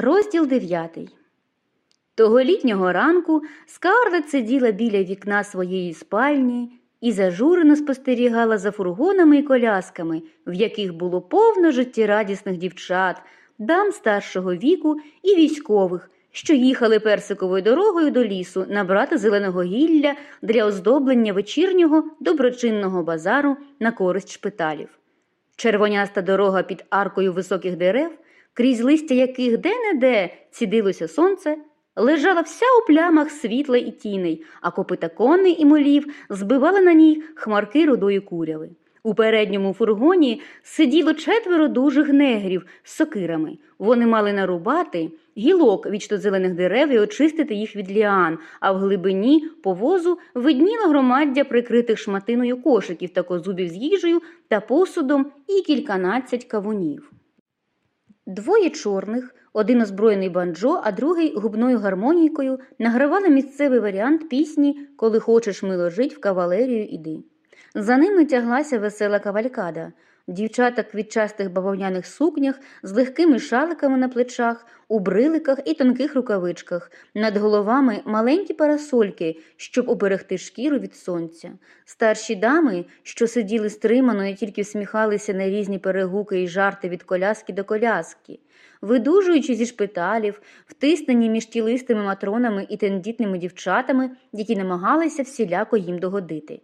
Розділ дев'ятий. Того літнього ранку Скарлет сиділа біля вікна своєї спальні і зажурено спостерігала за фургонами і колясками, в яких було повно життєрадісних дівчат, дам старшого віку і військових, що їхали персиковою дорогою до лісу набрати зеленого гілля для оздоблення вечірнього доброчинного базару на користь шпиталів. Червоняста дорога під аркою високих дерев, крізь листя яких де-не-де цідилося сонце, лежала вся у плямах світла і тіней, а копита коней і молів збивали на ній хмарки рудої куряви. У передньому фургоні сиділо четверо дужих негрів з сокирами. Вони мали нарубати гілок вічно-зелених дерев і очистити їх від ліан, а в глибині повозу видніло громаддя прикритих шматиною кошиків та козубів з їжею та посудом і кільканадцять кавунів. Двоє чорних, один озброєний банджо, а другий губною гармонійкою, награвали місцевий варіант пісні Коли хочеш мило жить в кавалерію іди. За ними тяглася весела кавалькада. Дівчата в квітчастих бавовняних сукнях з легкими шаликами на плечах, у бриликах і тонких рукавичках, над головами маленькі парасольки, щоб уберегти шкіру від сонця. Старші дами, що сиділи стримано і тільки всміхалися на різні перегуки і жарти від коляски до коляски. Видужуючи зі шпиталів, втиснені між тілистими матронами і тендітними дівчатами, які намагалися всіляко їм догодити.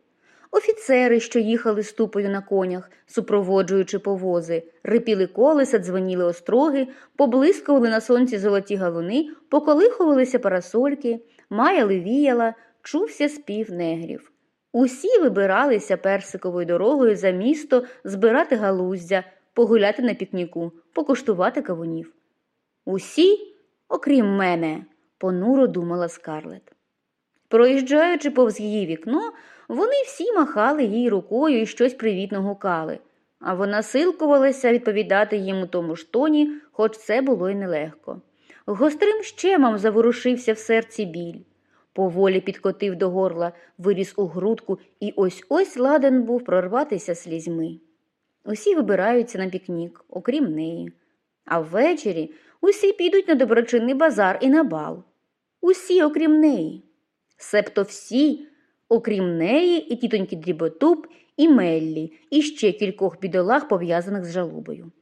Офіцери, що їхали ступою на конях, супроводжуючи повози, рипіли колеса, дзвоніли остроги, поблискували на сонці золоті галуни, поколихувалися парасольки, маяли віяла, чувся спів негрів. Усі вибиралися персиковою дорогою за місто збирати галуздя, погуляти на пікніку, покуштувати кавунів. Усі, окрім мене, понуро думала Скарлет. Проїжджаючи повз її вікно, вони всі махали їй рукою і щось привітно гукали, а вона силкувалася відповідати їм у тому ж тоні, хоч це було й нелегко. Гострим щемом заворушився в серці біль. Поволі підкотив до горла, виріс у грудку і ось ось ладен був прорватися слізьми. Усі вибираються на пікнік, окрім неї. А ввечері усі підуть на доброчинний базар і на бал. Усі, окрім неї. Себто всі, окрім неї, і тітоньки Дріботуб, і Меллі, і ще кількох бідолах, пов'язаних з жалобою.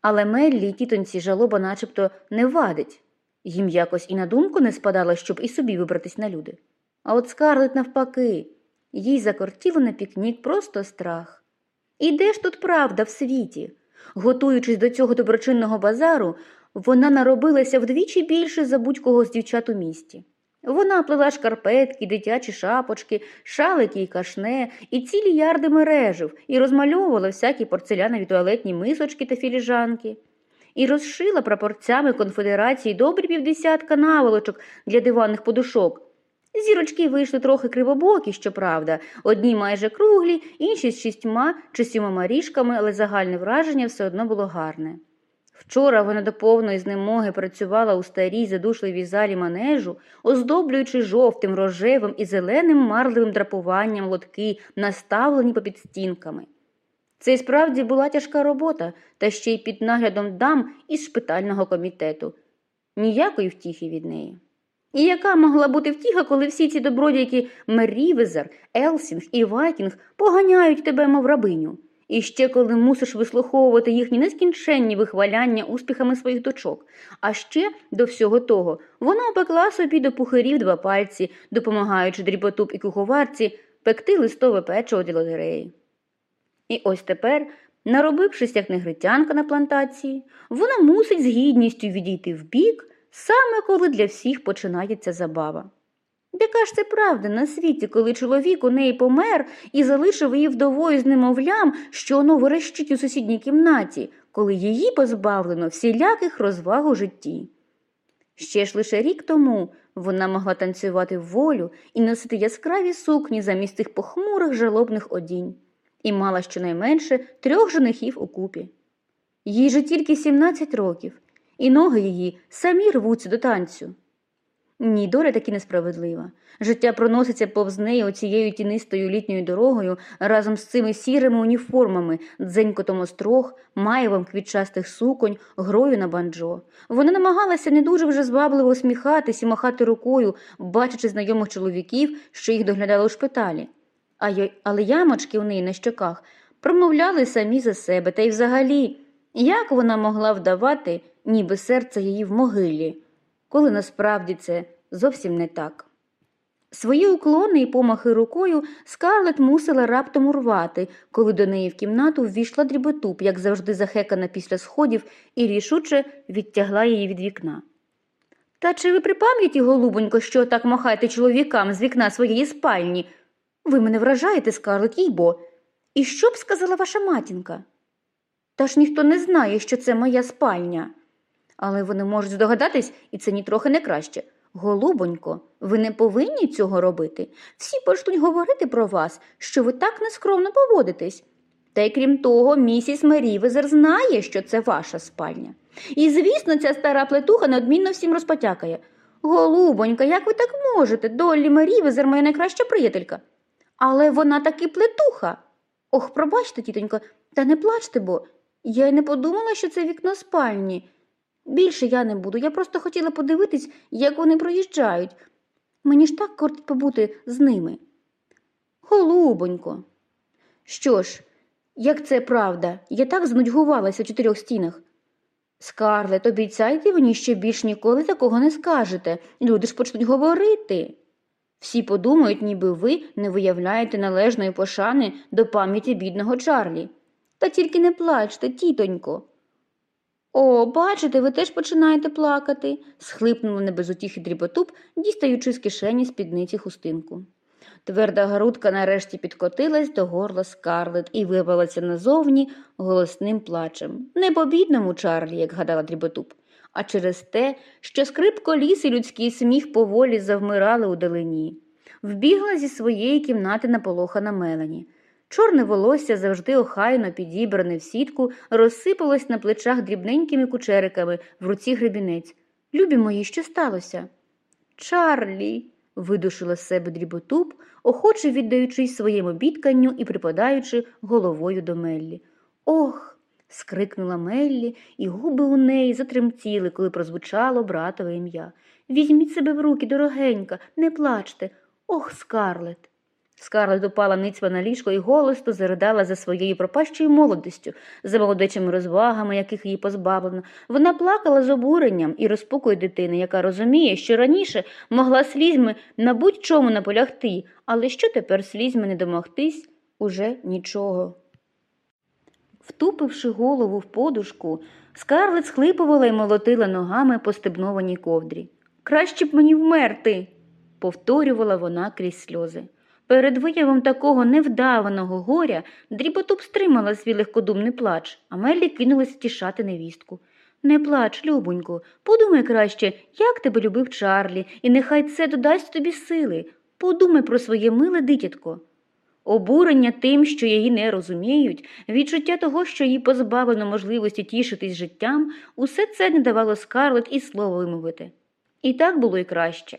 Але Меллі і тітоньці жалоба начебто не вадить. Їм якось і на думку не спадало, щоб і собі вибратись на люди. А от скарлет навпаки, їй закортіло на пікнік просто страх. І де ж тут правда в світі? Готуючись до цього доброчинного базару, вона наробилася вдвічі більше за будь-кого з дівчат у місті. Вона плела шкарпетки, дитячі шапочки, шалики і кашне, і цілі ярди мережів, і розмальовувала всякі порцелянові туалетні мисочки та філіжанки, і розшила прапорцями конфедерації добрі півдесятка наволочок для диванних подушок. Зірочки вийшли трохи кривобокі, щоправда, одні майже круглі, інші з шістьма чи сімома ріжками, але загальне враження все одно було гарне. Вчора вона до повної знемоги працювала у старій задушливій залі манежу, оздоблюючи жовтим, рожевим і зеленим марливим драпуванням лотки, наставлені попід стінками. Це й справді була тяжка робота, та ще й під наглядом дам із шпитального комітету. Ніякої втіхи від неї. І яка могла бути втіха, коли всі ці добродійки Мерівезер, Елсінг і Вайтінг поганяють тебе, мов рабиню? І ще коли мусиш вислуховувати їхні нескінченні вихваляння успіхами своїх дочок. А ще до всього того вона опекла собі до пухирів два пальці, допомагаючи Дріботуп і куховарці пекти листове печиво для лотереї. І ось тепер, наробившись як негритянка на плантації, вона мусить з гідністю відійти вбік, саме коли для всіх починається забава. Яка ж це правда на світі, коли чоловік у неї помер і залишив її вдовою з немовлям, що воно верещить у сусідній кімнаті, коли її позбавлено всіляких розваг у житті? Ще ж лише рік тому вона могла танцювати в волю і носити яскраві сукні замість тих похмурих жалобних одінь, і мала щонайменше трьох женихів у купі. Їй же тільки 17 років, і ноги її самі рвуться до танцю. Ні, доля таки несправедлива. Життя проноситься повз неї оцією тінистою літньою дорогою разом з цими сірими уніформами, дзенькотом острог, маєвом квітчастих суконь, грою на банджо. Вона намагалася не дуже вже звабливо усміхатись і махати рукою, бачачи знайомих чоловіків, що їх доглядали у шпиталі. А я- але ямочки у неї на щоках промовляли самі за себе, та й взагалі, як вона могла вдавати, ніби серце її в могилі, коли насправді це зовсім не так. Свої уклони і помахи рукою Скарлет мусила раптом урвати, коли до неї в кімнату ввійшла дріботуп, як завжди захекана після сходів, і рішуче відтягла її від вікна. Та чи ви при пам'яті, голубонько, що так махаєте чоловікам з вікна своєї спальні? Ви мене вражаєте, Скарлет, їй бо. І що б сказала ваша матінка? Та ж ніхто не знає, що це моя спальня. Але вони можуть здогадатись, і це нітрохи не краще. Голубонько, ви не повинні цього робити. Всі почнуть говорити про вас, що ви так нескромно поводитесь. Та й крім того, місіс Мерівезер знає, що це ваша спальня. І, звісно, ця стара плетуха неодмінно всім розпотякає. Голубонька, як ви так можете? Доллі Мерівезер моя найкраща приятелька. Але вона таки плетуха. Ох, пробачте, тітонько, та не плачте, бо я й не подумала, що це вікно спальні. Більше я не буду. Я просто хотіла подивитись, як вони проїжджають. Мені ж так кортить побути з ними. Голубонько. Що ж, як це правда, я так знудьгувалася в чотирьох стінах. Скарлет, обіцяйте мені, що більш ніколи такого не скажете. Люди ж почнуть говорити. Всі подумають, ніби ви не виявляєте належної пошани до пам'яті бідного Чарлі. Та тільки не плачте, тітонько. О, бачите, ви теж починаєте плакати, схлипнула не без утіхи дріботуб, дістаючи з кишені спідниці хустинку. Тверда грудка нарешті підкотилась до горла скарлет і вирвалася назовні голосним плачем. Не по бідному Чарлі, як гадала дріботуб, а через те, що скрип коліс і людський сміх поволі завмирали у далині. Вбігла зі своєї кімнати наполохана Мелані. Чорне волосся, завжди охайно підібране в сітку, розсипалось на плечах дрібненькими кучериками, в руці гребінець. Любі мої, що сталося? Чарлі. видушила з себе дріботуб, охоче віддаючись своєму бідканню і припадаючи головою до Меллі. Ох. скрикнула Меллі, і губи у неї затремтіли, коли прозвучало братове ім'я. Візьміть себе в руки, дорогенька, не плачте. Ох, скарлет. Скарлет упала ницьма на ліжко і голосно заридала за своєю пропащою молодістю, за молодечими розвагами, яких її позбавлено. Вона плакала з обуренням і розпукою дитини, яка розуміє, що раніше могла слізьми на будь-чому наполягти, але що тепер слізьми не домогтись уже нічого. Втупивши голову в подушку, скарлет схлипувала і молотила ногами по стебнованій ковдрі. Краще б мені вмерти, повторювала вона крізь сльози. Перед виявом такого невдаваного горя дріботуб стримала свій легкодумний плач, а Меллі кинулася тішати невістку. Не плач, любонько, подумай краще, як тебе любив Чарлі, і нехай це додасть тобі сили. Подумай про своє миле дитятко. Обурення тим, що її не розуміють, відчуття того, що їй позбавлено можливості тішитись життям, усе це не давало скарлет і слова вимовити. І так було й краще.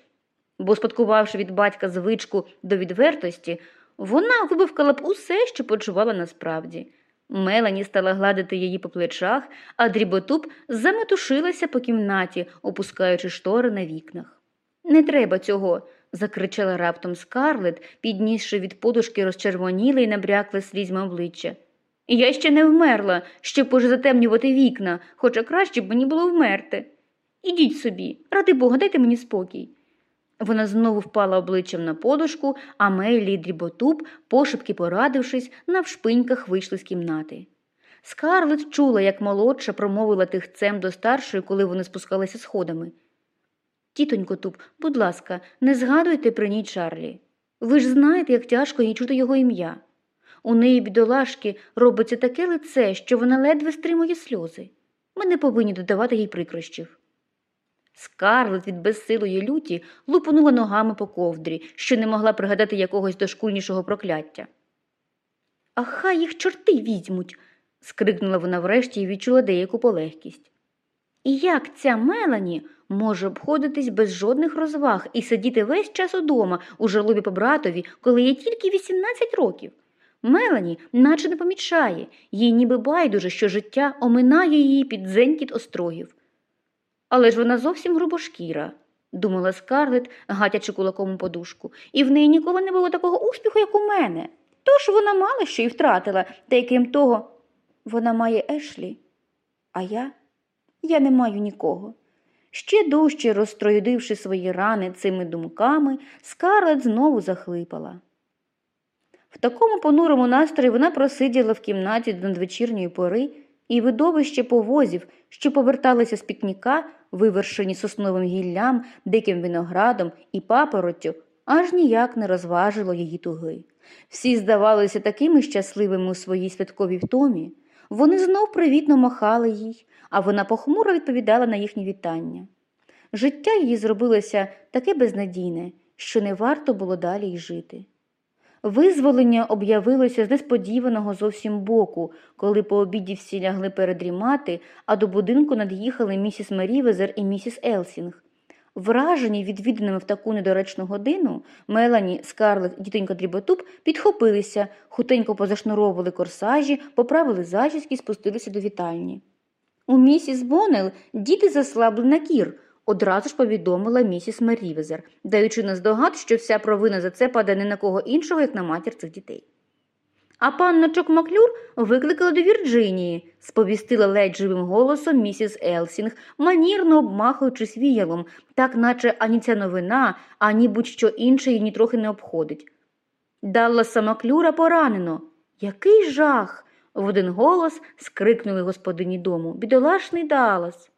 Бо, спадкувавши від батька звичку до відвертості, вона вибивкала б усе, що почувала насправді. Мелані стала гладити її по плечах, а дріботуб заметушилася по кімнаті, опускаючи штори на вікнах. Не треба цього, закричала раптом скарлет, піднісши від подушки розчервоніле й набрякле слізьми обличчя. Я ще не вмерла, щоб уже затемнювати вікна, хоча краще б мені було вмерти. Ідіть собі, ради Бога, дайте мені спокій. Вона знову впала обличчям на подушку, а Мейлі і дріботуб, пошепки порадившись, навшпиньках вийшли з кімнати. Скарлет чула, як молодша промовила тихцем до старшої, коли вони спускалися сходами. Тітонько Туб, будь ласка, не згадуйте при ній Чарлі. Ви ж знаєте, як тяжко їй чути його ім'я. У неї, бідолашки, робиться таке лице, що вона ледве стримує сльози. Ми не повинні додавати їй прикрощів. Скарлет від безсилої люті лупонула ногами по ковдрі, що не могла пригадати якогось дошкульнішого прокляття. А хай їх чорти візьмуть. скрикнула вона врешті і відчула деяку полегкість. І як ця Мелані може обходитись без жодних розваг і сидіти весь час удома у жалобі по братові, коли їй тільки 18 років. Мелані наче не помічає, їй ніби байдуже, що життя оминає її під дзенькіт острогів. Але ж вона зовсім грубошкіра, думала Скарлет, гатячи кулаком у подушку, і в неї ніколи не було такого успіху, як у мене. Тож вона мало що й втратила, та й крім того, вона має Ешлі, а я? Я не маю нікого. Ще дужче розстроїдивши свої рани цими думками, Скарлет знову захлипала. В такому понурому настрої вона просиділа в кімнаті до надвечірньої пори, і видовище повозів, що поверталися з пікніка, вивершені сосновим гіллям, диким виноградом і папороттю, аж ніяк не розважило її туги. Всі здавалися такими щасливими у своїй святковій втомі. Вони знов привітно махали їй, а вона похмуро відповідала на їхні вітання. Життя її зробилося таке безнадійне, що не варто було далі й жити. Визволення об'явилося з несподіваного зовсім боку, коли по обіді всі лягли передрімати, а до будинку над'їхали місіс Мерівезер і місіс Елсінг. Вражені відвідинами в таку недоречну годину, Мелані, Скарлет і тітонька Дріботуп підхопилися, хутенько позашнуровували корсажі, поправили зачіски і спустилися до вітальні. У місіс Боннел діти заслабли на кір, одразу ж повідомила місіс Мерівезер, даючи наздогад, що вся провина за це паде не на кого іншого, як на матір цих дітей. А панночок Маклюр викликали до Вірджинії, сповістила ледь живим голосом місіс Елсінг, манірно обмахуючись віялом, так наче ані ця новина, ані будь-що інше її нітрохи не обходить. Далласа Маклюра поранено. Який жах. в один голос скрикнули господині дому. Бідолашний Даллас.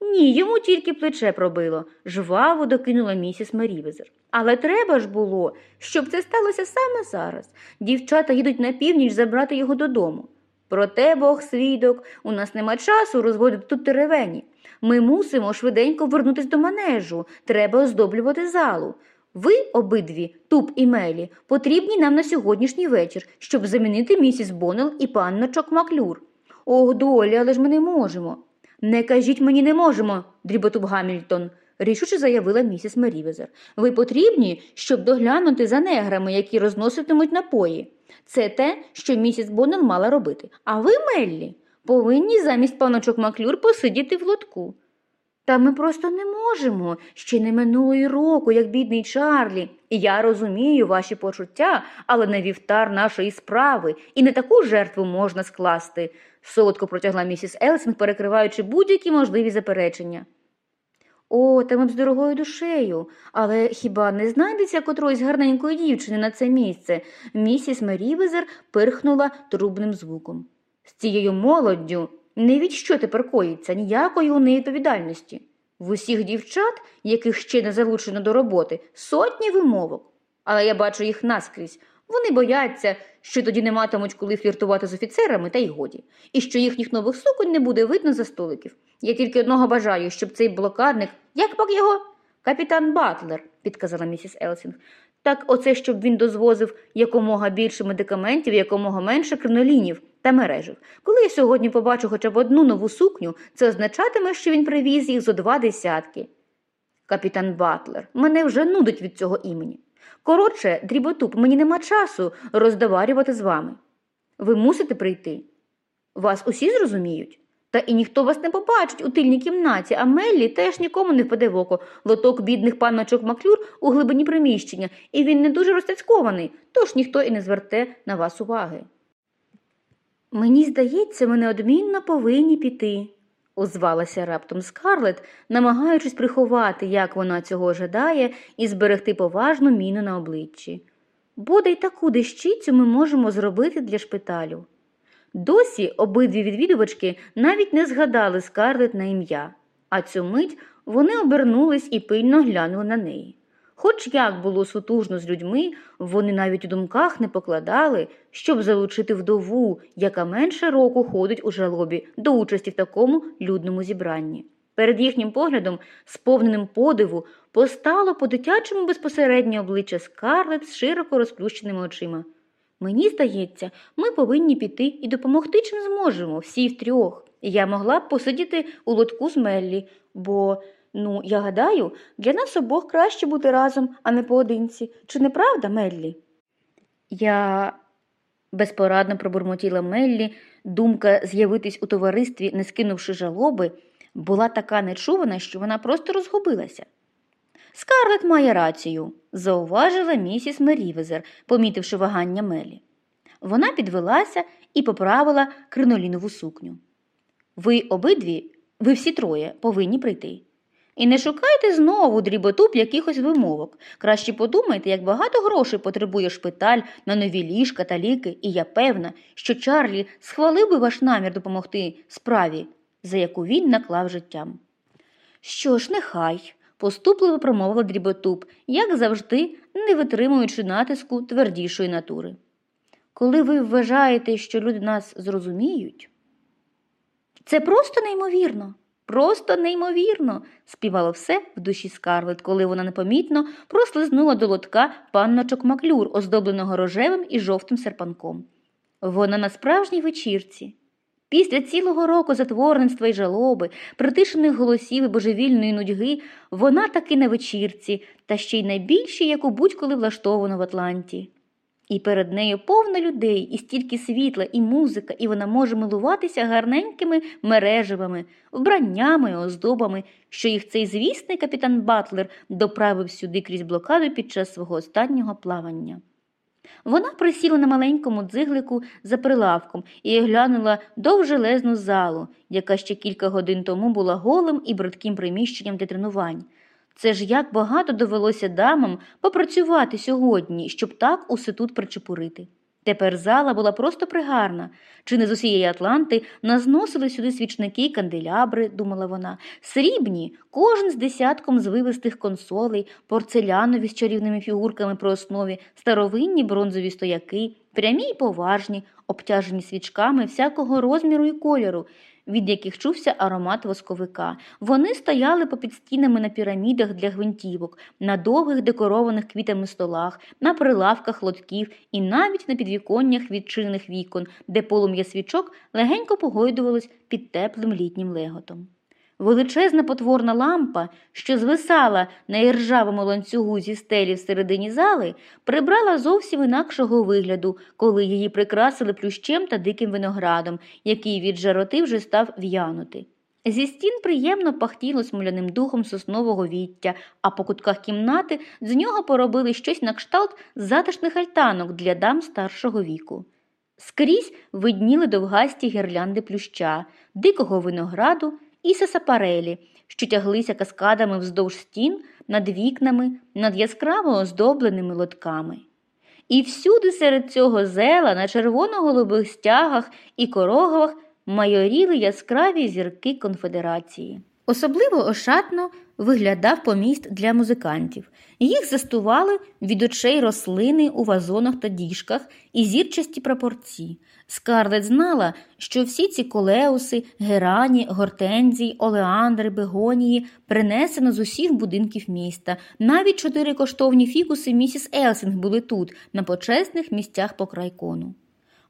Ні, йому тільки плече пробило, жваво докинула місіс Мерівезер. Але треба ж було, щоб це сталося саме зараз. Дівчата їдуть на північ забрати його додому. Проте Бог свідок, у нас нема часу розводити тут теревені. Ми мусимо швиденько вернутись до манежу, треба оздоблювати залу. Ви, обидві, Туп і Меллі, потрібні нам на сьогоднішній вечір, щоб замінити місіс Боннел і панночок Маклюр. Ох, Доллі, але ж ми не можемо. Не кажіть мені не можемо, Дріботуп Гамільтон, рішуче заявила місіс Мерівезер. Ви потрібні, щоб доглянути за неграми, які розноситимуть напої. Це те, що місіс Боннел мала робити. А ви, Меллі, повинні замість панночок Маклюр посидіти в лотку. Та ми просто не можемо. Ще не минуло й року, як бідний Чарлі. Я розумію ваші почуття, але не вівтар нашої справи, і не таку жертву можна скласти, солодко протягла місіс Елсінг, перекриваючи будь-які можливі заперечення. О, та ми б з дорогою душею, але хіба не знайдеться котроїсь гарненької дівчини на це місце? Місіс Мерівезер пирхнула трубним звуком. З цією молоддю не від що тепер коїться ніякої у неї відповідальності. В усіх дівчат, яких ще не залучено до роботи, сотні вимовок. Але я бачу їх наскрізь. Вони бояться, що тоді не матимуть коли фліртувати з офіцерами, та й годі, і що їхніх нових суконь не буде видно за столиків. Я тільки одного бажаю, щоб цей блокадник, як пак його? Капітан Батлер, підказала місіс Елсінг. Так оце, щоб він довозив якомога більше медикаментів, якомога менше кринолінів та мережив. Коли я сьогодні побачу хоча б одну нову сукню, це означатиме, що він привіз їх зо два десятки. Капітан Батлер, мене вже нудить від цього імені. Коротше, Дріботуп, мені нема часу роздобарювати з вами. Ви мусите прийти. Вас усі зрозуміють? Та і ніхто вас не побачить у тильній кімнаті, а Меллі теж нікому не впаде в око. Лоток бідних панночок Маклюр у глибині приміщення, і він не дуже розтяцькований, тож ніхто і не зверте на вас уваги. Мені здається, ми неодмінно повинні піти, озвалася раптом Скарлет, намагаючись приховати, як вона цього жадає, і зберегти поважну міну на обличчі. Бодай таку дещицю ми можемо зробити для шпиталю. Досі обидві відвідувачки навіть не згадали Скарлет на ім'я, а цю мить вони обернулись і пильно глянули на неї. Хоч як було сутужно з людьми, вони навіть у думках не покладали, щоб залучити вдову, яка менше року ходить у жалобі до участі в такому людному зібранні. Перед їхнім поглядом, сповненим подиву, постало по дитячому безпосереднє обличчя Скарлет з широко розплющеними очима. Мені здається, ми повинні піти і допомогти чим зможемо, всі втрьох. Я могла б посидіти у лотку з Меллі, бо Ну, я гадаю, для нас обох краще бути разом, а не поодинці. Чи не правда, Меллі? Я безпорадно пробурмотіла Меллі, думка з'явитись у товаристві, не скинувши жалоби, була така нечувана, що вона просто розгубилася. Скарлет має рацію, зауважила місіс Мерівезер, помітивши вагання Мелі. Вона підвелася і поправила кринолінову сукню. Ви обидві, ви всі троє, повинні прийти. І не шукайте знову дріботуб якихось вимовок. Краще подумайте, як багато грошей потребує шпиталь на нові ліжка та ліки, і я певна, що Чарлі схвалив би ваш намір допомогти справі, за яку він наклав життям. Що ж, нехай, поступливо промовила дріботуб, як завжди, не витримуючи натиску твердішої натури. Коли ви вважаєте, що люди нас зрозуміють, це просто неймовірно. Просто неймовірно, співало все в душі скарлет, коли вона непомітно прослизнула до лотка панночок маклюр, оздобленого рожевим і жовтим серпанком. Вона на справжній вечірці. Після цілого року затворництва й жалоби, притишених голосів і божевільної нудьги, вона таки на вечірці, та ще й найбільші, яку будь-коли влаштовано в Атланті. І перед нею повно людей, і стільки світла, і музика, і вона може милуватися гарненькими мережевими, вбраннями, оздобами, що їх цей звісний капітан Батлер доправив сюди крізь блокаду під час свого останнього плавання. Вона присіла на маленькому дзиглику за прилавком і глянула довжелезну залу, яка ще кілька годин тому була голим і бридким приміщенням для тренувань. Це ж як багато довелося дамам попрацювати сьогодні, щоб так усе тут причепурити. Тепер зала була просто пригарна. Чи не з усієї Атланти назносили сюди свічники й канделябри, думала вона, срібні, кожен з десятком звивистих консолей, порцелянові з чарівними фігурками при основі, старовинні бронзові стояки, прямі й поважні, обтяжені свічками всякого розміру і кольору, від яких чувся аромат восковика. Вони стояли попід стінами на пірамідах для гвинтівок, на довгих декорованих квітами столах, на прилавках лотків і навіть на підвіконнях відчинених вікон, де полум'я свічок легенько погойдувалось під теплим літнім леготом. Величезна потворна лампа, що звисала на іржавому ланцюгу зі стелі всередині зали, прибрала зовсім інакшого вигляду, коли її прикрасили плющем та диким виноградом, який від жароти вже став в'янути. Зі стін приємно пахтіло смоляним духом соснового віття, а по кутках кімнати з нього поробили щось на кшталт затишних альтанок для дам старшого віку. Скрізь видніли довгасті гірлянди плюща, дикого винограду і сасапарелі, що тяглися каскадами вздовж стін, над вікнами, над яскраво оздобленими лотками. І всюди серед цього зела на червоно-голубих стягах і корогвах майоріли яскраві зірки конфедерації. Особливо ошатно виглядав поміст для музикантів. Їх заступали від очей рослини у вазонах та діжках і зірчасті прапорці. Скарлет знала, що всі ці колеуси, герані, гортензії, олеандри, бегонії принесено з усіх будинків міста. Навіть чотири коштовні фікуси місіс Елсінг були тут, на почесних місцях по краях кону.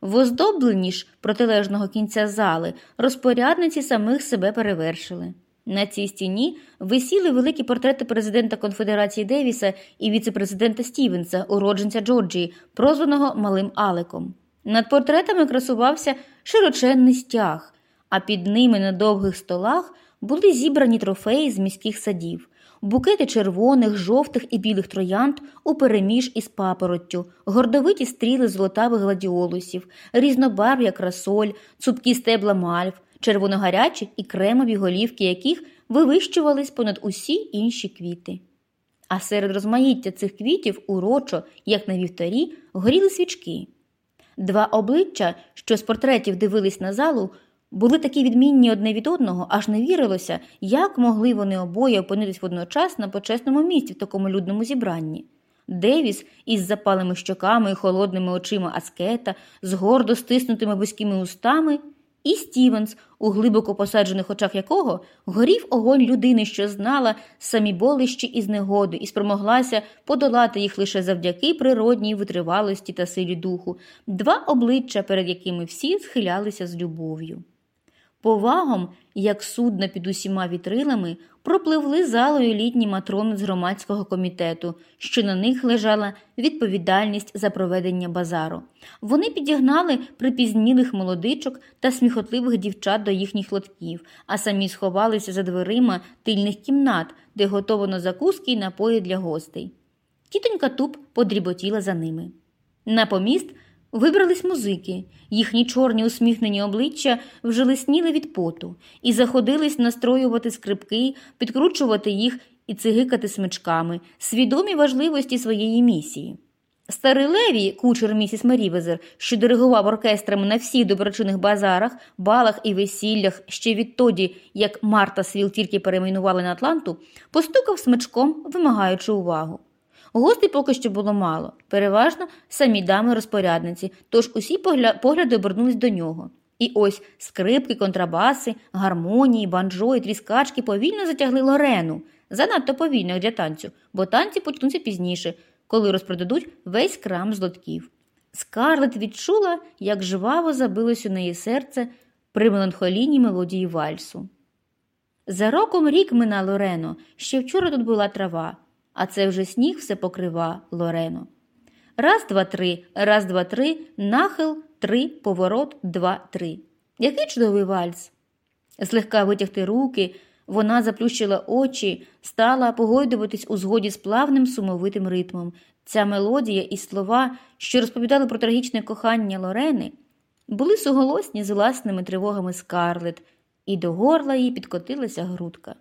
В оздобленні ж протилежного кінця зали розпорядниці самих себе перевершили. На цій стіні висіли великі портрети президента Конфедерації Девіса і віцепрезидента Стівенса, уродженця Джорджії, прозваного Малим Алеком. Над портретами красувався широченний стяг, а під ними на довгих столах були зібрані трофеї з міських садів, букети червоних, жовтих і білих троянд у переміж із папороттю, гордовиті стріли золотавих гладіолусів, різнобарв'я красоль, цупкі стебла мальв, червоногарячі і кремові голівки яких вивищувались понад усі інші квіти. А серед розмаїття цих квітів урочо, як на вівторі, горіли свічки. Два обличчя, що з портретів дивились на залу, були такі відмінні одне від одного, аж не вірилося, як могли вони обоє опинитись водночас на почесному місці в такому людному зібранні. Девіс із запалими щоками і холодними очима аскета, з гордо стиснутими вузькими устами, і Стівенс, у глибоко посаджених очах якого горів огонь людини, що знала самі болищі і знегоди, і спромоглася подолати їх лише завдяки природній витривалості та силі духу, два обличчя, перед якими всі схилялися з любов'ю. Повагом, як судна під усіма вітрилами, пропливли залою літні матрони з громадського комітету, що на них лежала відповідальність за проведення базару. Вони підігнали припізнілих молодичок та сміхотливих дівчат до їхніх лотків, а самі сховалися за дверима тильних кімнат, де готовано закуски й напої для гостей. Тітонька туп подріботіла за ними. На поміст вибрались музики, їхні чорні усміхнені обличчя вже лисніли від поту, і заходились настроювати скрипки, підкручувати їх і цигикати смичками, свідомі важливості своєї місії. Старий Леві, кучер місіс Мерівезер, що диригував оркестрами на всіх доброчинних базарах, балах і весіллях ще відтоді, як Марта Свіл тільки перейменували на Атланту, постукав смичком, вимагаючи увагу. Гостей поки що було мало, переважно самі дами розпорядниці, тож усі погля... погляди обернулись до нього. І ось скрипки, контрабаси, гармонії, банджо і тріскачки повільно затягли Лорену, занадто повільно для танцю, бо танці почнуться пізніше, коли розпродадуть весь крам злотків. Скарлет відчула, як жваво забилось у неї серце при меланхолійній мелодії вальсу. За роком рік мина Лорено, ще вчора тут була трава а це вже сніг все покрива Лорено. Раз, два, три, раз, два, три, нахил, три, поворот, два, три. Який чудовий вальс. Злегка витягти руки, вона заплющила очі, стала погойдуватись у згоді з плавним сумовитим ритмом. Ця мелодія і слова, що розповідали про трагічне кохання Лорени, були суголосні з власними тривогами скарлет, і до горла їй підкотилася грудка.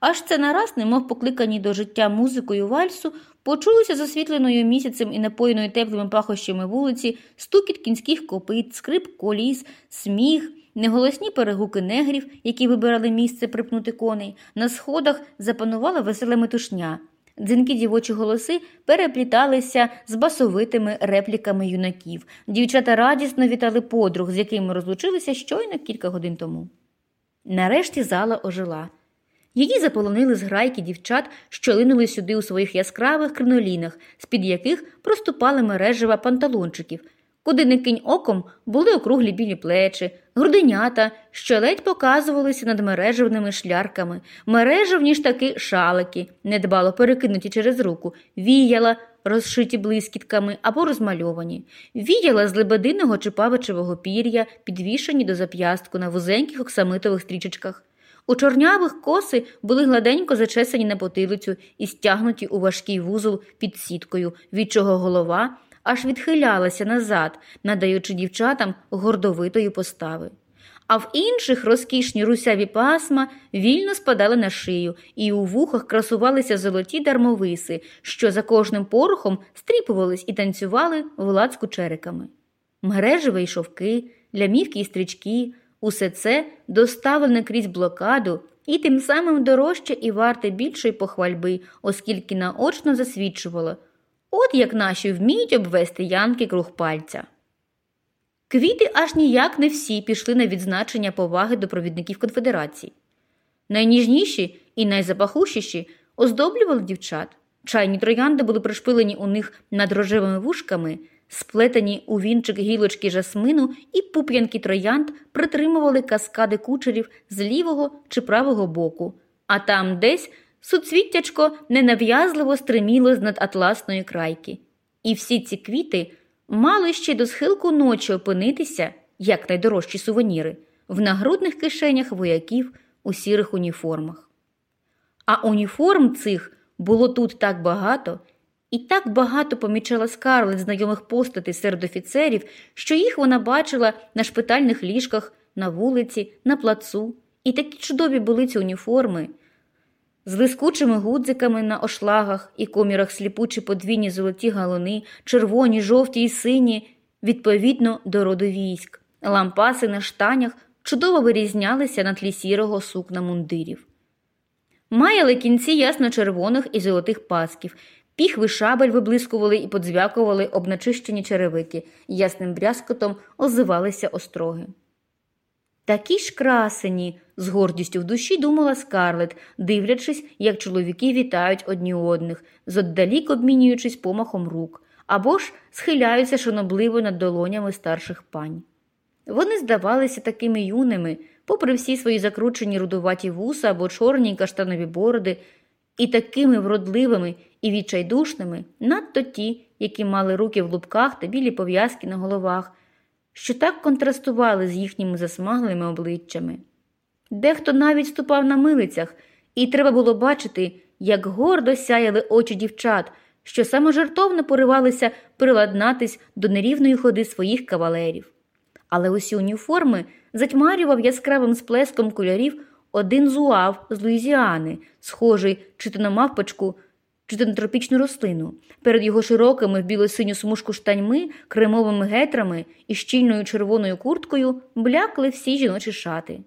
Аж це нараз, немов покликані до життя музикою вальсу, почулися з освітленою місяцем і напоєною теплими пахощами вулиці, стукіт кінських копит, скрип коліс, сміх, неголосні перегуки негрів, які вибирали місце припнути коней. На сходах запанувала весела метушня. Дзвінки дівочі голоси перепліталися з басовитими репліками юнаків. Дівчата радісно вітали подруг, з якими розлучилися щойно кілька годин тому. Нарешті зала ожила. Її заполонили зграйки дівчат, що линули сюди у своїх яскравих кринолінах, з-під яких проступали мережева панталончиків. Куди не кинь оком були округлі білі плечі, груденята, що ледь показувалися над мережевними шлярками, мережевні ж таки шалики, недбало перекинуті через руку, віяла, розшиті блискітками або розмальовані, віяла з лебединого чи павичевого пір'я, підвішені до зап'ястку на вузеньких оксамитових стрічечках. У чорнявих коси були гладенько зачесані на потилицю і стягнуті у важкий вузол під сіткою, від чого голова аж відхилялася назад, надаючи дівчатам гордовитої постави. А в інших розкішні русяві пасма вільно спадали на шию, і у вухах красувалися золоті дармовиси, що за кожним порохом стріпувались і танцювали в лацку чериками. Мережеві шовки, лямівки і стрічки, Усе це доставлене крізь блокаду і тим самим дорожче і варте більшої похвальби, оскільки наочно засвідчувало от як наші вміють обвести янки круг пальця. Квіти аж ніяк не всі пішли на відзначення поваги до провідників конфедерації. Найніжніші і найзапахущіші оздоблювали дівчат. Чайні троянди були пришпилені у них над рожевими вушками, Сплетені у вінчик гілочки жасмину і пуп'янки троянд притримували каскади кучерів з лівого чи правого боку, а там десь суцвіттячко ненав'язливо стриміло з над атласної крайки. І всі ці квіти мали ще до схилку ночі опинитися, як найдорожчі сувеніри, в нагрудних кишенях вояків у сірих уніформах. А уніформ цих було тут так багато. І так багато помічала скарлет знайомих постатей серед офіцерів, що їх вона бачила на шпитальних ліжках, на вулиці, на плацу, і такі чудові були ці уніформи. З лискучими гудзиками на ошлагах і комірах сліпучі подвійні золоті галуни, червоні, жовті і сині, відповідно до роду військ, лампаси на штанях чудово вирізнялися на тлі сірого сукна мундирів. Маяли кінці ясно червоних і золотих пасків. Піхви шабель виблискували і подзвякували обначищені черевики, і ясним брязкотом озивалися остроги. Такі ж красені, з гордістю в душі думала скарлет, дивлячись, як чоловіки вітають одні одних, зоддалік обмінюючись помахом рук, або ж схиляються шанобливо над долонями старших пань. Вони здавалися такими юними, попри всі свої закручені рудуваті вуса або чорні каштанові бороди, і такими вродливими і відчайдушними, надто ті, які мали руки в лубках та білі пов'язки на головах, що так контрастували з їхніми засмаглими обличчями. Дехто навіть ступав на милицях, і треба було бачити, як гордо сяяли очі дівчат, що саможартовно поривалися приладнатись до нерівної ходи своїх кавалерів. Але усі уніформи затьмарював яскравим сплеском кольорів один зуав з Луїзіани, схожий чи то на мавпочку, чи то на тропічну рослину. Перед його широкими в біло-синю смужку штаньми, кремовими гетрами і щільною червоною курткою блякли всі жіночі шати.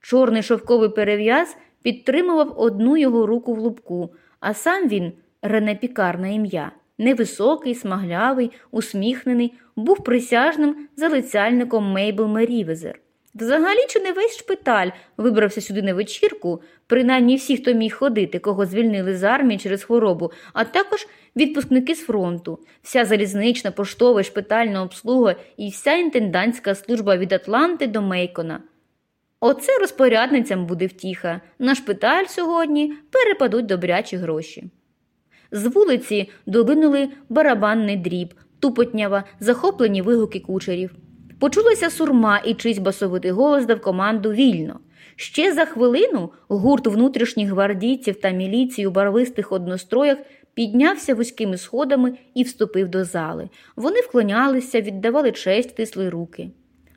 Чорний шовковий перев'яз підтримував одну його руку в лубку, а сам він, Рене Пікар ім'я, невисокий, смаглявий, усміхнений, був присяжним залицяльником Мейбл Мерівезер. Взагалі, чи не весь шпиталь вибрався сюди на вечірку, принаймні всі, хто міг ходити, кого звільнили з армії через хворобу, а також відпускники з фронту, вся залізнична, поштова шпитальна обслуга і вся інтендантська служба від Атланти до Мейкона. Оце розпорядницям буде втіха. На шпиталь сьогодні перепадуть добрячі гроші. З вулиці долинули барабанний дріб, тупотнява, захоплені вигуки кучерів. Почулася сурма і чийсь басовитий голос дав команду вільно. Ще за хвилину гурт внутрішніх гвардійців та міліції у барвистих одностроях піднявся вузькими сходами і вступив до зали. Вони вклонялися, віддавали честь, тисли руки.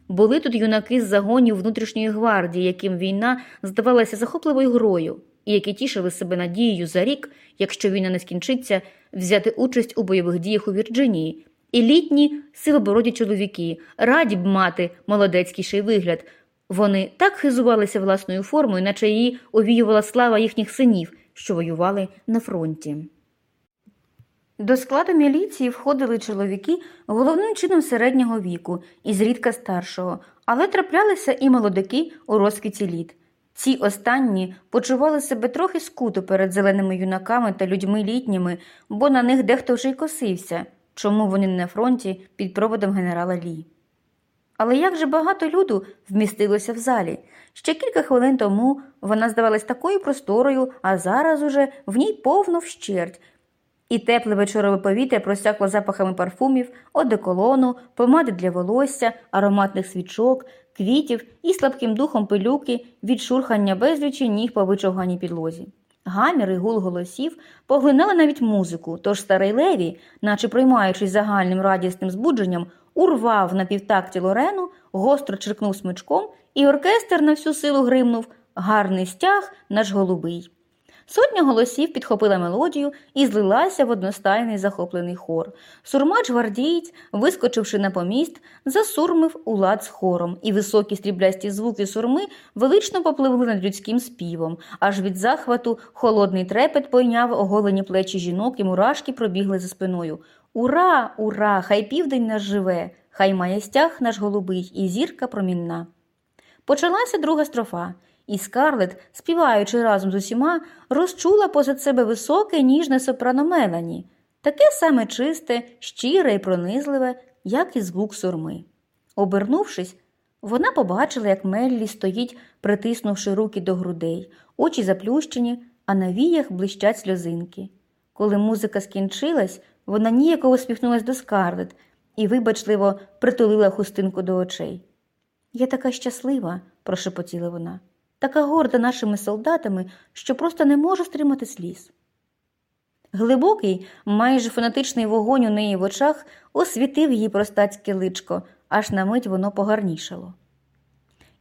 Були тут юнаки з загонів внутрішньої гвардії, яким війна здавалася захопливою грою, і які тішили себе надією за рік, якщо війна не скінчиться, взяти участь у бойових діях у Вірджинії. І літні сивобороді чоловіки раді б мати молодецькіший вигляд. Вони так хизувалися власною формою, наче її овіювала слава їхніх синів, що воювали на фронті. До складу міліції входили чоловіки головним чином середнього віку і зрідка старшого, але траплялися і молодики у розквіті літ. Ці останні почували себе трохи скуто перед зеленими юнаками та людьми літніми, бо на них дехто вже й косився, чому вони на фронті під проводом генерала Лі. Але як же багато люду вмістилося в залі. Ще кілька хвилин тому вона здавалась такою просторою, а зараз уже в ній повно вщерть, і тепле вечорове повітря просякло запахами парфумів, одеколону, помади для волосся, ароматних свічок, квітів і слабким духом пилюки від шурхання безлічі ніг по вичовганій підлозі. Гамір і гул голосів поглинали навіть музику, тож старий Леві, наче приймаючись загальним радісним збудженням, урвав на півтакті Лорену, гостро черкнув смичком, і оркестр на всю силу гримнув гарний стяг наш голубий. Сотня голосів підхопила мелодію і злилася в одностайний захоплений хор. Сурмач гвардієць, вискочивши на поміст, засурмив у лад з хором, і високі стріблясті звуки сурми велично попливли над людським співом, аж від захвату холодний трепет пойняв оголені плечі жінок і мурашки пробігли за спиною. Ура, ура! Хай південь наш живе, хай має стяг наш голубий і зірка промінна. Почалася друга строфа. І Скарлет, співаючи разом з усіма, розчула позад себе високе ніжне сопрано Мелані, таке саме чисте, щире і пронизливе, як і звук сурми. Обернувшись, вона побачила, як Меллі стоїть, притиснувши руки до грудей, очі заплющені, а на віях блищать сльозинки. Коли музика скінчилась, вона ніяково усміхнулась до Скарлет і вибачливо притулила хустинку до очей. Я така щаслива, прошепотіла вона така горда нашими солдатами, що просто не можу стримати сліз. Глибокий, майже фанатичний вогонь у неї в очах освітив її простацьке личко, аж на мить воно погарнішало.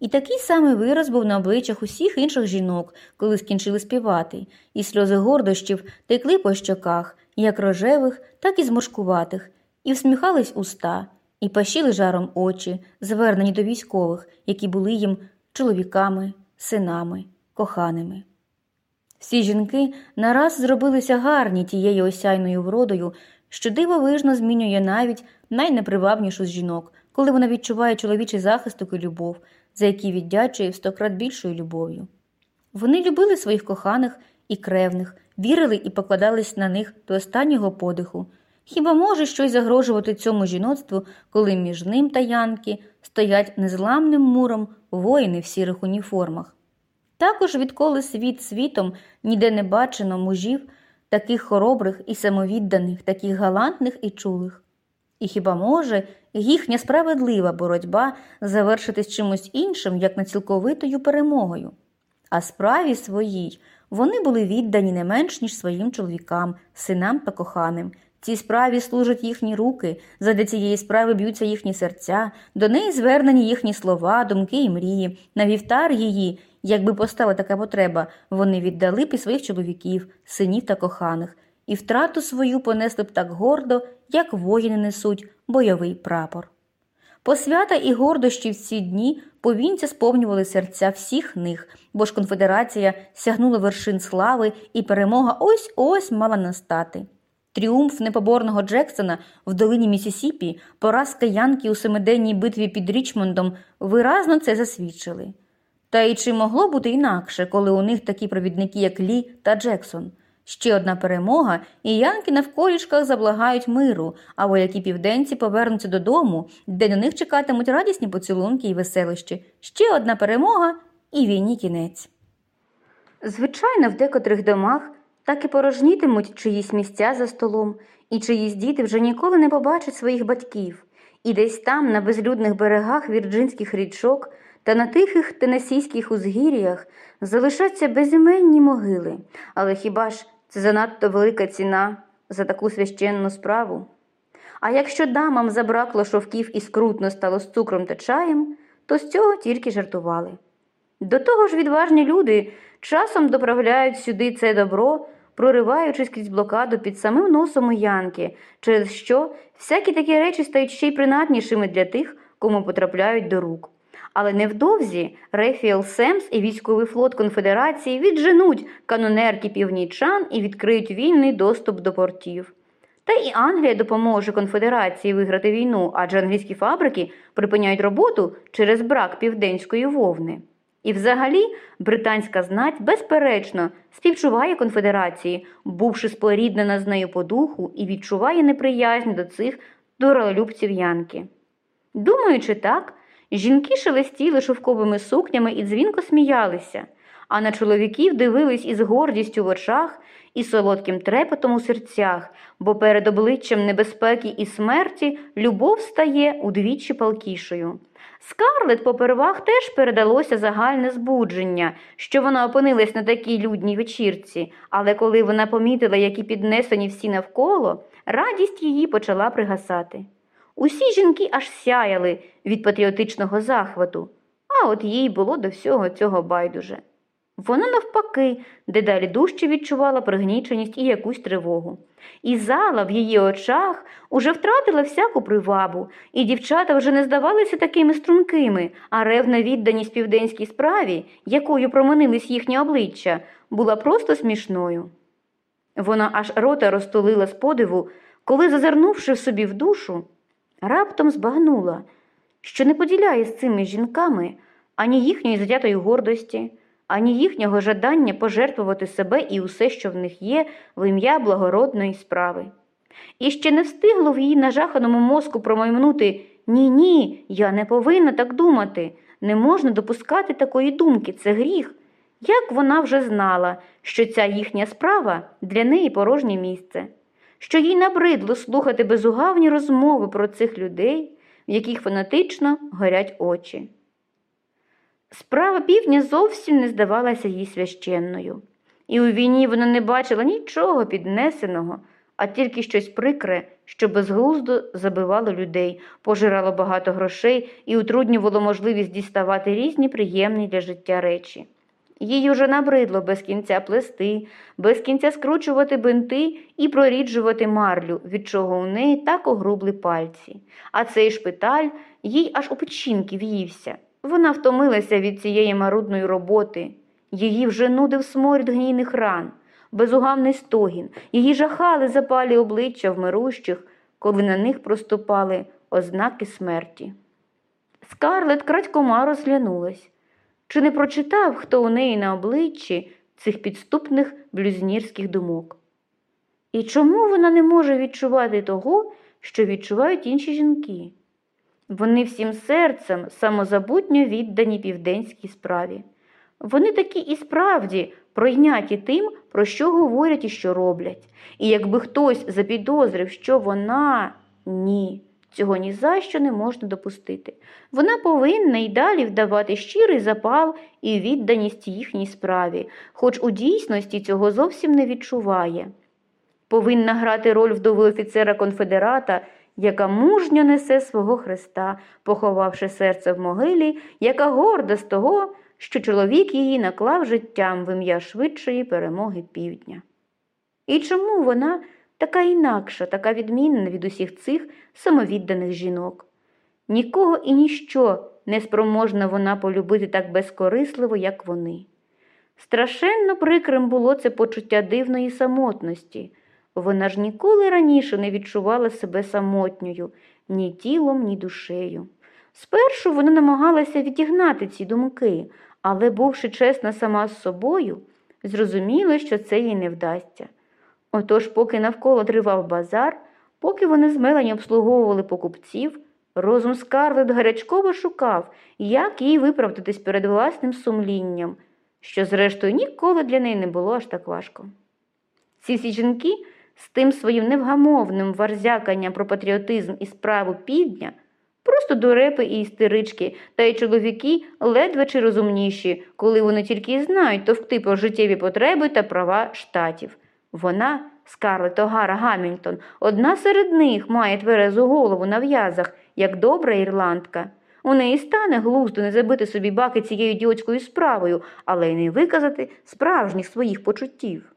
І такий самий вираз був на обличчях усіх інших жінок, коли скінчили співати, і сльози гордощів текли по щоках, як рожевих, так і зморшкуватих, і всміхались уста, і пащили жаром очі, звернені до військових, які були їм чоловіками, синами, коханими. Всі жінки нараз зробилися гарні тією осяйною вродою, що дивовижно змінює навіть найнепривабнішу з жінок, коли вона відчуває чоловічий захисток і любов, за які віддячує в стократ більшою любов'ю. Вони любили своїх коханих і кревних, вірили і покладались на них до останнього подиху. Хіба може щось загрожувати цьому жіноцтву, коли між ним та Янки стоять незламним муром воїни в сірих уніформах. Також відколи світ світом ніде не бачено мужів, таких хоробрих і самовідданих, таких галантних і чулих. І хіба може їхня справедлива боротьба завершитись чимось іншим, як на цілковитою перемогою? А справі своїй вони були віддані не менш, ніж своїм чоловікам, синам та коханим. Цій справі служать їхні руки, задля цієї справи б'ються їхні серця, до неї звернені їхні слова, думки і мрії. На вівтар її, якби постала така потреба, вони віддали б і своїх чоловіків, синів та коханих, і втрату свою понесли б так гордо, як воїни несуть бойовий прапор. Посвята і гордощі в ці дні повінця сповнювали серця всіх них, бо ж конфедерація сягнула вершин слави, і перемога ось ось мала настати. Тріумф непоборного Джексона в долині Місісіпі, поразка Янки у семиденній битві під Річмондом виразно це засвідчили. Та й чи могло бути інакше, коли у них такі провідники, як Лі та Джексон? Ще одна перемога, і янки навколішках заблагають миру, а вояки південці повернуться додому, де на них чекатимуть радісні поцілунки і веселищі. Ще одна перемога і війні кінець. Звичайно, в декотрих домах так і порожнітимуть чиїсь місця за столом, і чиїсь діти вже ніколи не побачать своїх батьків, і десь там, на безлюдних берегах вірджинських річок та на тихих тенесійських узгір'ях залишаться безіменні могили, але хіба ж це занадто велика ціна за таку священну справу? А якщо дамам забракло шовків і скрутно стало з цукром та чаєм, то з цього тільки жартували. До того ж, відважні люди часом доправляють сюди це добро, прориваючись крізь блокаду під самим носом у Янки, через що всякі такі речі стають ще й принаднішими для тих, кому потрапляють до рук. Але невдовзі Рефіел Семс і військовий флот Конфедерації відженуть канонерки північан і відкриють вільний доступ до портів. Та і Англія допоможе конфедерації виграти війну, адже англійські фабрики припиняють роботу через брак південської вовни. І взагалі британська знать, безперечно, співчуває конфедерації, бувши споріднена з нею по духу, і відчуває неприязнь до цих дуролюбців Янки. Думаючи так, жінки шелестіли шовковими сукнями і дзвінко сміялися, а на чоловіків дивились із гордістю в очах і солодким трепетом у серцях, бо перед обличчям небезпеки і смерті любов стає удвічі палкішою. Скарлет попервах теж передалося загальне збудження, що вона опинилась на такій людній вечірці, але коли вона помітила, які піднесені всі навколо, радість її почала пригасати. Усі жінки аж сяяли від патріотичного захвату, а от їй було до всього цього байдуже. Вона, навпаки, дедалі дужче відчувала пригніченість і якусь тривогу. І зала в її очах уже втратила всяку привабу, і дівчата вже не здавалися такими стрункими, а ревна відданість південській справі, якою проминились їхні обличчя, була просто смішною. Вона аж рота розтулила з подиву, коли, зазирнувши в собі в душу, раптом збагнула, що не поділяє з цими жінками ані їхньої затятої гордості ані їхнього жадання пожертвувати себе і усе, що в них є, в ім'я благородної справи. І ще не встигло в її нажаханому мозку промайнути ні, ні, я не повинна так думати, не можна допускати такої думки, це гріх. Як вона вже знала, що ця їхня справа для неї порожнє місце, що їй набридло слухати безугавні розмови про цих людей, в яких фанатично горять очі. Справа півдня зовсім не здавалася їй священною, і у війні вона не бачила нічого піднесеного, а тільки щось прикре, що безглуздо забивало людей, пожирало багато грошей і утруднювало можливість діставати різні приємні для життя речі. Їй уже набридло без кінця плести, без кінця скручувати бинти і проріджувати марлю, від чого у неї так огрубли пальці. А цей шпиталь їй аж у печінки в'ївся. Вона втомилася від цієї марудної роботи, її вже нудив сморід гнійних ран, безугавний стогін, її жахали запалі обличчя вмирущих, коли на них проступали ознаки смерті. Скарлет крадькома розглянулась. Чи не прочитав, хто у неї на обличчі цих підступних блюзнірських думок? І чому вона не може відчувати того, що відчувають інші жінки? Вони всім серцем самозабутньо віддані південській справі. Вони такі і справді пройняті тим, про що говорять і що роблять. І якби хтось запідозрив, що вона ні, цього ні за що не можна допустити. Вона повинна й далі вдавати щирий запал і відданість їхній справі, хоч у дійсності цього зовсім не відчуває. Повинна грати роль вдови офіцера конфедерата, яка мужньо несе свого Христа, поховавши серце в могилі, яка горда з того, що чоловік її наклав життям в ім'я швидшої перемоги півдня. І чому вона така інакша, така відмінна від усіх цих самовідданих жінок? Нікого і ніщо не спроможна вона полюбити так безкорисливо, як вони. Страшенно прикрим було це почуття дивної самотності. Вона ж ніколи раніше не відчувала себе самотньою ні тілом, ні душею. Спершу вона намагалася відігнати ці думки, але, бувши чесна сама з собою, зрозуміла, що це їй не вдасться. Отож, поки навколо тривав базар, поки вони з Мелані обслуговували покупців, розум Скарлет гарячково шукав, як їй виправдатись перед власним сумлінням, що, зрештою, ніколи для неї не було аж так важко. Ці всі жінки з тим своїм невгамовним варзяканням про патріотизм і справу півдня, просто дурепи і істерички, та й чоловіки ледве чи розумніші, коли вони тільки й знають товкти про життєві потреби та права штатів. Вона, Скарлетт Огара Гамільтон, одна серед них має тверезу голову на в'язах, як добра ірландка. У неї стане глузду не забити собі баки цією ідіотською справою, але й не виказати справжніх своїх почуттів.